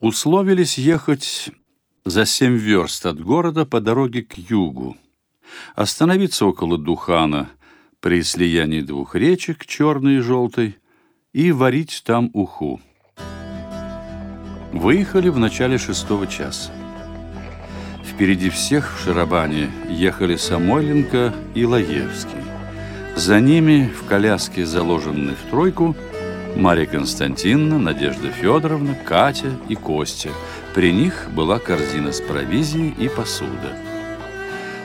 Условились ехать за семь верст от города по дороге к югу, остановиться около Духана при слиянии двух речек, черной и желтой, и варить там уху. Выехали в начале шестого часа. Впереди всех в Шарабане ехали Самойленко и Лаевский. За ними в коляске, заложенной в тройку, Мария Константиновна, Надежда Федоровна, Катя и Костя. При них была корзина с провизией и посуда.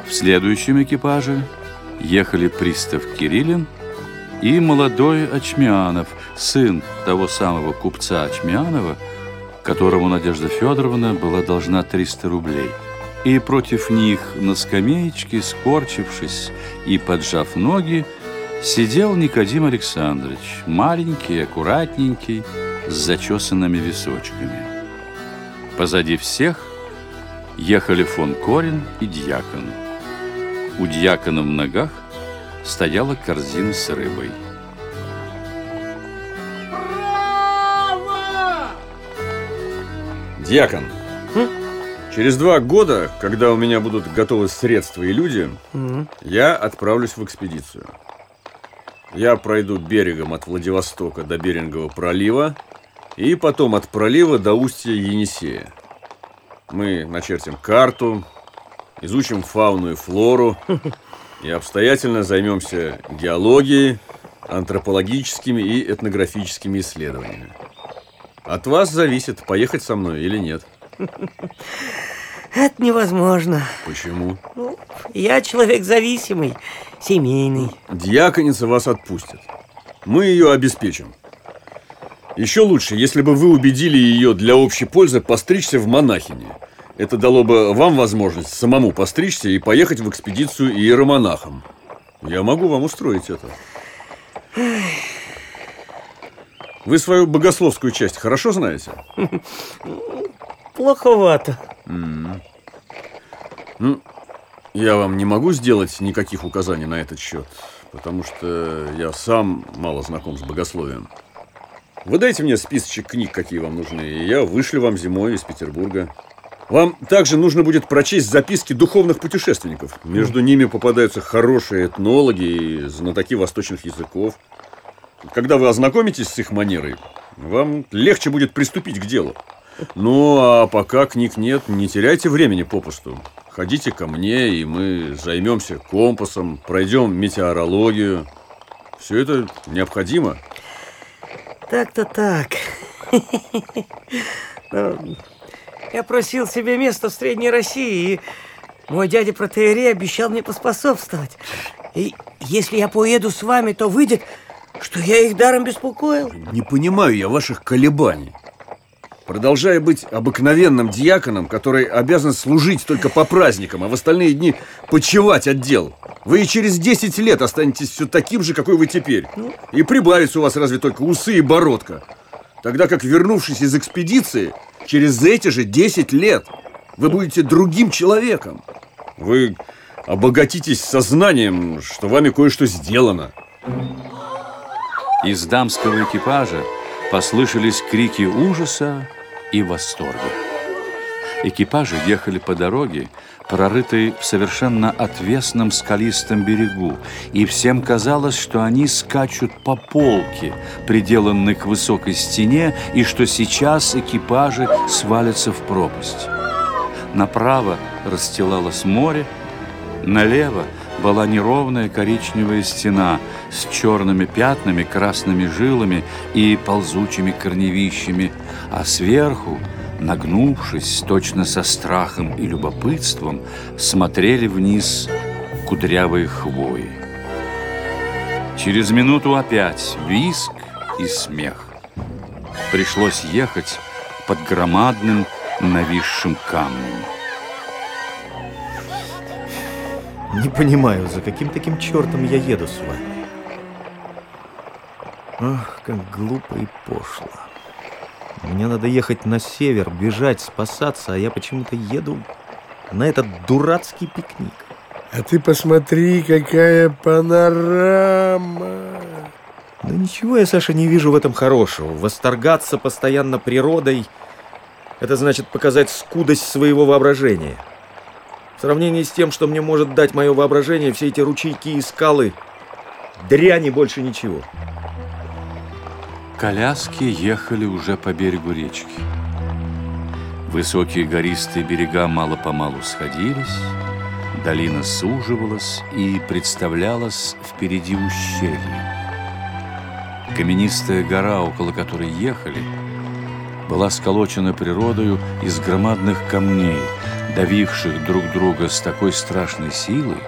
В следующем экипаже ехали пристав Кириллин и молодой Очмянов, сын того самого купца Очмянова, которому Надежда Федоровна была должна 300 рублей. И против них на скамеечке, скорчившись и поджав ноги, сидел Никодим Александрович, маленький, аккуратненький, с зачесанными височками. Позади всех ехали фон Корин и дьякон. У дьякона в ногах стояла корзина с рыбой. Браво! Дьякон, хм? через два года, когда у меня будут готовы средства и люди, угу. я отправлюсь в экспедицию. Я пройду берегом от Владивостока до Берингового пролива и потом от пролива до устья Енисея. Мы начертим карту, изучим фауну и флору и обстоятельно займемся геологией, антропологическими и этнографическими исследованиями. От вас зависит, поехать со мной или нет. Это невозможно. Почему? Ну, я человек зависимый, семейный. Дьяконица вас отпустит. Мы ее обеспечим. Еще лучше, если бы вы убедили ее для общей пользы постричься в монахине. Это дало бы вам возможность самому постричься и поехать в экспедицию иеромонахом. Я могу вам устроить это. Вы свою богословскую часть хорошо знаете? Плоховато. Mm. Ну, я вам не могу сделать никаких указаний на этот счет, потому что я сам мало знаком с богословием. Вы дайте мне списочек книг, какие вам нужны, и я вышлю вам зимой из Петербурга. Вам также нужно будет прочесть записки духовных путешественников. Между ними попадаются хорошие этнологи и знатоки восточных языков. Когда вы ознакомитесь с их манерой, вам легче будет приступить к делу. Ну, а пока книг нет, не теряйте времени попусту. Ходите ко мне, и мы займемся компасом, пройдем метеорологию. Все это необходимо. Так-то так. Ну, я просил себе место в Средней России, и мой дядя протеерей обещал мне поспособствовать. И если я поеду с вами, то выйдет, что я их даром беспокоил. Не понимаю я ваших колебаний. Продолжая быть обыкновенным диаконом, который обязан служить только по праздникам, а в остальные дни почевать отдел, вы и через 10 лет останетесь все таким же, какой вы теперь. И прибавится у вас разве только усы и бородка. Тогда как, вернувшись из экспедиции, через эти же 10 лет вы будете другим человеком. Вы обогатитесь сознанием, что вами кое-что сделано. Из дамского экипажа Послышались крики ужаса и восторга. Экипажи ехали по дороге, прорытой в совершенно отвесном скалистом берегу, и всем казалось, что они скачут по полке, приделанной к высокой стене, и что сейчас экипажи свалятся в пропасть. Направо расстилалось море, налево была неровная коричневая стена с черными пятнами, красными жилами и ползучими корневищами, а сверху, нагнувшись, точно со страхом и любопытством, смотрели вниз кудрявые хвои. Через минуту опять виск и смех. Пришлось ехать под громадным нависшим камнем. Не понимаю, за каким таким чертом я еду с вами. Ах, как глупо и пошло. Мне надо ехать на север, бежать, спасаться, а я почему-то еду на этот дурацкий пикник. А ты посмотри, какая панорама! Да ничего я, Саша, не вижу в этом хорошего. Восторгаться постоянно природой Это значит показать скудость своего воображения. Сравнении с тем, что мне может дать мое воображение, все эти ручейки и скалы – дряни больше ничего. Коляски ехали уже по берегу речки. Высокие гористые берега мало-помалу сходились, долина суживалась и представлялась впереди ущелье. Каменистая гора, около которой ехали, была сколочена природою из громадных камней, давивших друг друга с такой страшной силой,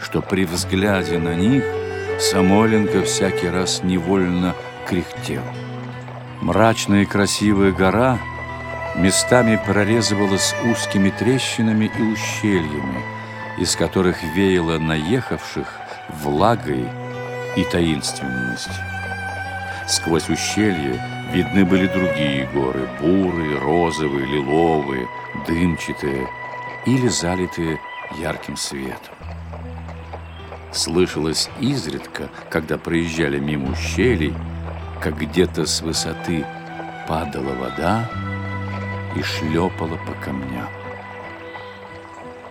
что при взгляде на них Самойленко всякий раз невольно кряхтел. Мрачная и красивая гора – местами прорезывалась узкими трещинами и ущельями, из которых веяло наехавших влагой и таинственностью. Сквозь ущелье видны были другие горы, бурые, розовые, лиловые, дымчатые или залитые ярким светом. Слышалось изредка, когда проезжали мимо ущелий, как где-то с высоты падала вода, и шлепала по камням.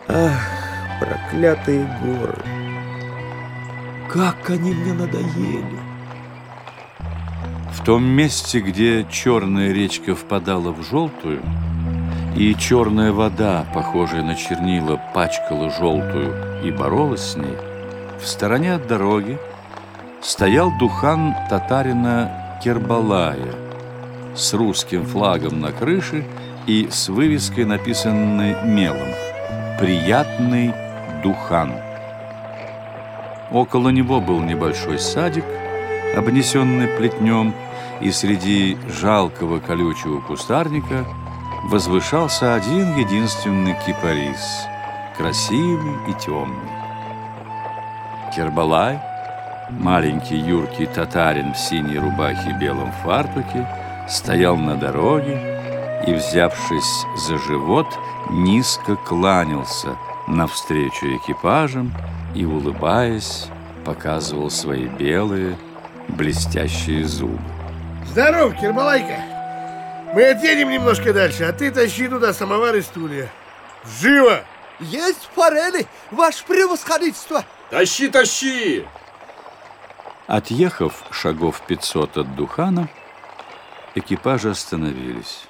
Ах, проклятые горы! Как они мне надоели! Том месте, где черная речка впадала в желтую, и черная вода, похожая на чернила, пачкала желтую и боролась с ней, в стороне от дороги стоял духан татарина Кербалая с русским флагом на крыше и с вывеской, написанной мелом «Приятный Духан». Около него был небольшой садик, обнесенный плетнем, и среди жалкого колючего кустарника возвышался один единственный кипарис, красивый и темный. Кербалай, маленький юркий татарин в синей рубахе и белом фартуке, стоял на дороге и, взявшись за живот, низко кланялся навстречу экипажам и, улыбаясь, показывал свои белые блестящие зубы. Здоров, Кербалайка! Мы отъедем немножко дальше, а ты тащи туда самовар и стулья. Живо! Есть форели, ваше превосходительство! Тащи, тащи! Отъехав шагов 500 от Духана, экипажи остановились.